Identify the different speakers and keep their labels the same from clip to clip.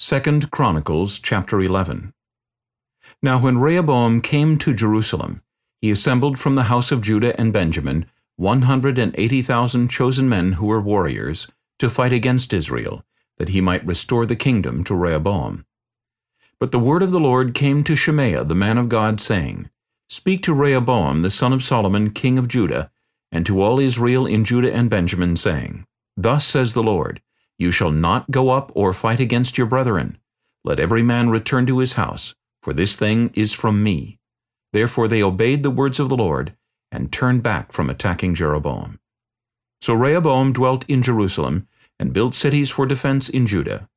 Speaker 1: 2 Chronicles chapter 11 Now when Rehoboam came to Jerusalem, he assembled from the house of Judah and Benjamin one hundred and eighty thousand chosen men who were warriors, to fight against Israel, that he might restore the kingdom to Rehoboam. But the word of the Lord came to Shemaiah the man of God, saying, Speak to Rehoboam the son of Solomon king of Judah, and to all Israel in Judah and Benjamin, saying, Thus says the Lord, You shall not go up or fight against your brethren. Let every man return to his house, for this thing is from me. Therefore they obeyed the words of the Lord, and turned back from attacking Jeroboam. So Rehoboam dwelt in Jerusalem, and built cities for defense in Judah.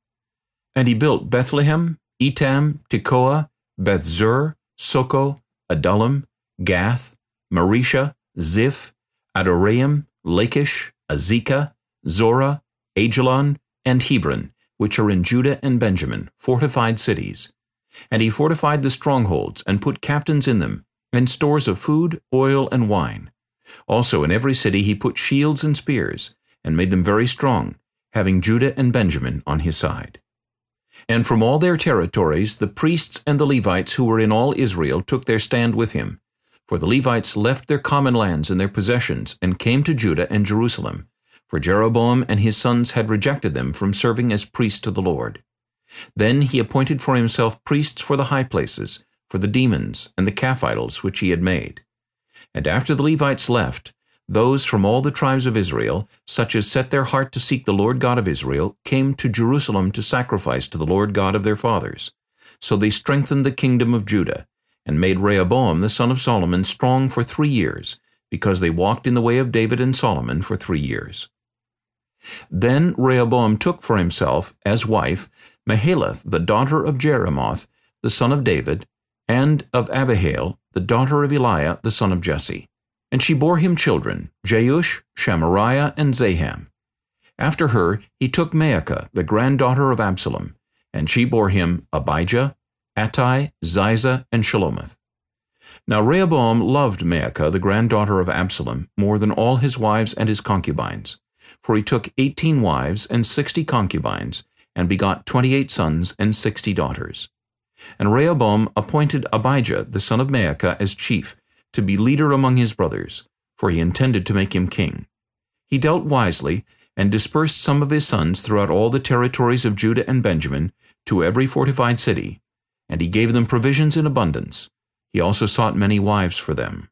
Speaker 1: And he built Bethlehem, Etam, Tekoa, Bethzur, Soco, Adullam, Gath, Mareshah, Ziph, Adoraim, Lachish, Azekah, Zorah, Aijalon, and Hebron, which are in Judah and Benjamin, fortified cities. And he fortified the strongholds, and put captains in them, and stores of food, oil, and wine. Also in every city he put shields and spears, and made them very strong, having Judah and Benjamin on his side. And from all their territories the priests and the Levites who were in all Israel took their stand with him. For the Levites left their common lands and their possessions, and came to Judah and Jerusalem, for Jeroboam and his sons had rejected them from serving as priests to the Lord. Then he appointed for himself priests for the high places, for the demons and the calf idols which he had made. And after the Levites left, those from all the tribes of Israel, such as set their heart to seek the Lord God of Israel, came to Jerusalem to sacrifice to the Lord God of their fathers. So they strengthened the kingdom of Judah, and made Rehoboam the son of Solomon strong for three years, because they walked in the way of David and Solomon for three years. Then Rehoboam took for himself, as wife, Mahalath the daughter of Jerimoth, the son of David, and of Abihail, the daughter of Eliab, the son of Jesse. And she bore him children, Jeush, Shamariah, and Zaham. After her he took Maacah, the granddaughter of Absalom, and she bore him Abijah, Attai, Ziza, and Shelomith. Now Rehoboam loved Maacah, the granddaughter of Absalom, more than all his wives and his concubines. For he took eighteen wives and sixty concubines, and begot twenty-eight sons and sixty daughters. And Rehoboam appointed Abijah the son of Maacah as chief, to be leader among his brothers, for he intended to make him king. He dealt wisely, and dispersed some of his sons throughout all the territories of Judah and Benjamin, to every fortified city, and he gave them provisions in abundance. He also sought many wives for them.